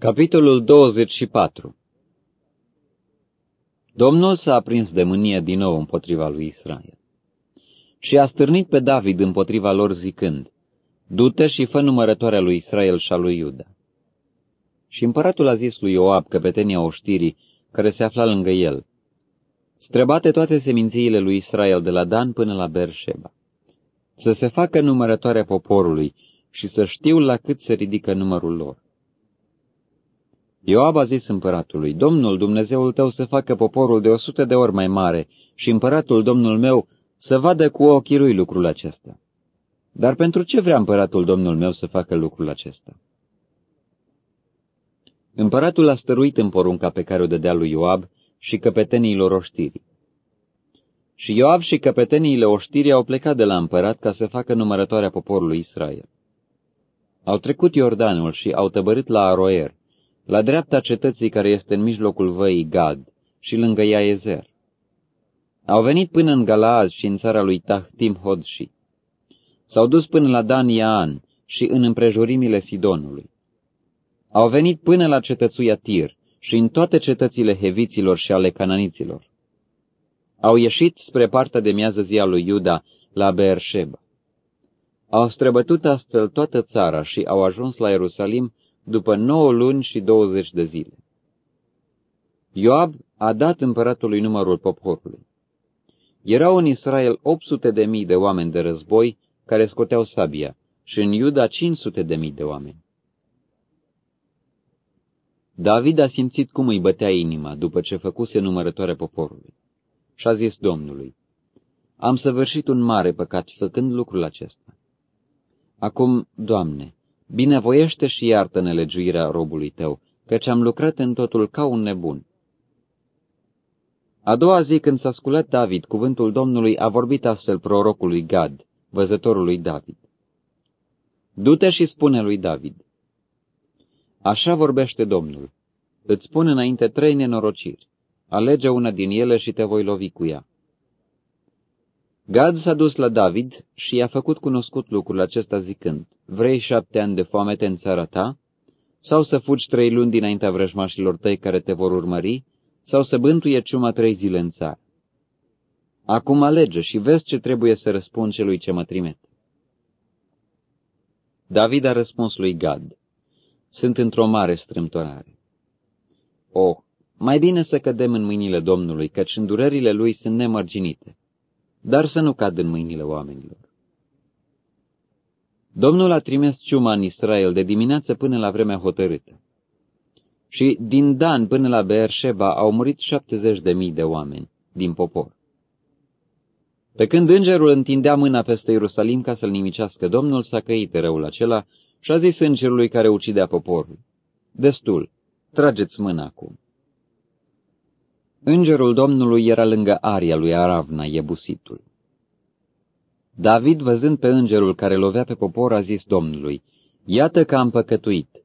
Capitolul 24 Domnul s-a aprins de mânie din nou împotriva lui Israel și a stârnit pe David împotriva lor zicând, Du-te și fă numărătoarea lui Israel și a lui Iuda. Și împăratul a zis lui Ioab, căpetenia oștirii, care se afla lângă el, Străbate toate semințiile lui Israel de la Dan până la Berșeba, să se facă numărătoarea poporului și să știu la cât se ridică numărul lor. Ioab a zis împăratului, Domnul Dumnezeul tău să facă poporul de o sută de ori mai mare și împăratul Domnul meu să vadă cu ochii lui lucrul acesta. Dar pentru ce vrea împăratul Domnul meu să facă lucrul acesta? Împăratul a stăruit în porunca pe care o dădea lui Ioab și căpeteniilor oștirii. Și Ioab și căpeteniile oștirii au plecat de la împărat ca să facă numărătoarea poporului Israel. Au trecut Iordanul și au tăbărit la Aroer, la dreapta cetății care este în mijlocul văii Gad și lângă ea Ezer. Au venit până în Galaaz și în țara lui Tahtim Hodshi. S-au dus până la Dan Iaan și în împrejurimile Sidonului. Au venit până la cetățuia Tir și în toate cetățile heviților și ale cananiților. Au ieșit spre partea de miază zi a lui Iuda la Beersheba. Au străbătut astfel toată țara și au ajuns la Ierusalim după nouă luni și douăzeci de zile. Ioab a dat împăratului numărul poporului. Erau în Israel 800 de mii de oameni de război care scoteau sabia și în Iuda 500 de mii de oameni. David a simțit cum îi bătea inima după ce făcuse numărătoarea poporului și a zis Domnului, Am săvârșit un mare păcat făcând lucrul acesta. Acum, Doamne, binevoiește și iartă nelegiuirea robului tău, căci am lucrat în totul ca un nebun. A doua zi, când s-a sculat David, cuvântul Domnului a vorbit astfel prorocului Gad, văzătorului David. Du-te și spune lui David. Așa vorbește Domnul. Îți spun înainte trei nenorociri. Alege una din ele și te voi lovi cu ea. Gad s-a dus la David și i-a făcut cunoscut lucrul acesta zicând, Vrei șapte ani de foamete în țara ta? Sau să fugi trei luni dinaintea vrăjmașilor tăi care te vor urmări? Sau să bântuie ciuma trei zile în țară? Acum alege și vezi ce trebuie să răspund celui ce mă trimite. David a răspuns lui Gad, Sunt într-o mare strâmtorare. Oh, mai bine să cădem în mâinile Domnului, căci îndurările lui sunt nemărginite dar să nu cad în mâinile oamenilor. Domnul a trimis ciuma în Israel de dimineață până la vremea hotărâtă. Și din Dan până la Beersheba au murit șaptezeci de mii de oameni din popor. Pe când îngerul întindea mâna peste Ierusalim ca să-l nimicească, Domnul s-a căit răul acela și a zis îngerului care ucidea poporul, Destul, trageți mâna acum. Îngerul Domnului era lângă aria lui Aravna, iebusitul. David, văzând pe îngerul care lovea pe popor, a zis Domnului, Iată că am păcătuit.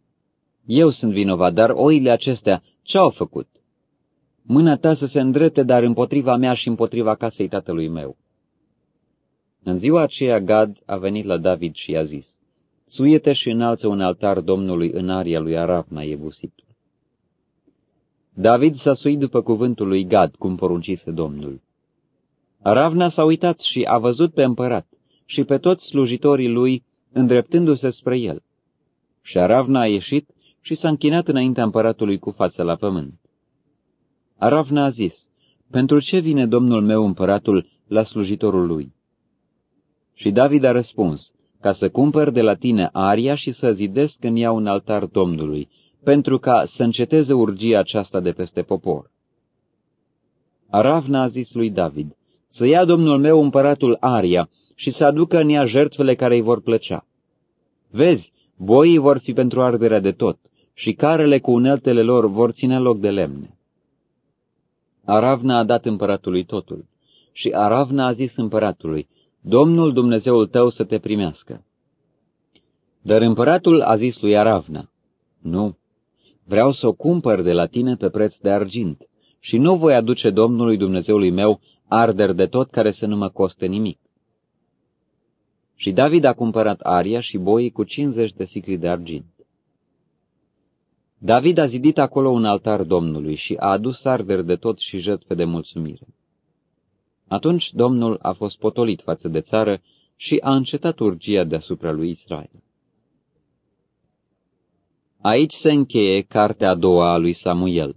Eu sunt vinovat, dar oile acestea ce-au făcut? Mâna ta să se îndrepte, dar împotriva mea și împotriva casei tatălui meu. În ziua aceea Gad a venit la David și i-a zis, Suiete și înalță un altar Domnului în aria lui Aravna, iebusitul. David s-a suit după cuvântul lui Gad, cum poruncise Domnul. Ravna s-a uitat și a văzut pe împărat și pe toți slujitorii lui îndreptându-se spre el. Și Aravna a ieșit și s-a închinat înaintea împăratului cu fața la pământ. Aravna a zis, Pentru ce vine domnul meu împăratul la slujitorul lui? Și David a răspuns, Ca să cumpăr de la tine aria și să zidesc în ea un altar Domnului, pentru ca să înceteze urgia aceasta de peste popor. Aravna a zis lui David, să ia domnul meu împăratul Aria și să aducă în ea jertfele care îi vor plăcea. Vezi, boii vor fi pentru arderea de tot și carele cu uneltele lor vor ține loc de lemne. Aravna a dat împăratului totul și Aravna a zis împăratului, Domnul Dumnezeul tău să te primească. Dar împăratul a zis lui Aravna, Nu, Vreau să o cumpăr de la tine pe preț de argint și nu voi aduce Domnului Dumnezeului meu arder de tot care să nu mă coste nimic. Și David a cumpărat aria și boii cu cincizeci de sicli de argint. David a zidit acolo un altar Domnului și a adus arderi de tot și jertfe de mulțumire. Atunci Domnul a fost potolit față de țară și a încetat urgia deasupra lui Israel. Aici se încheie cartea a doua a lui Samuel.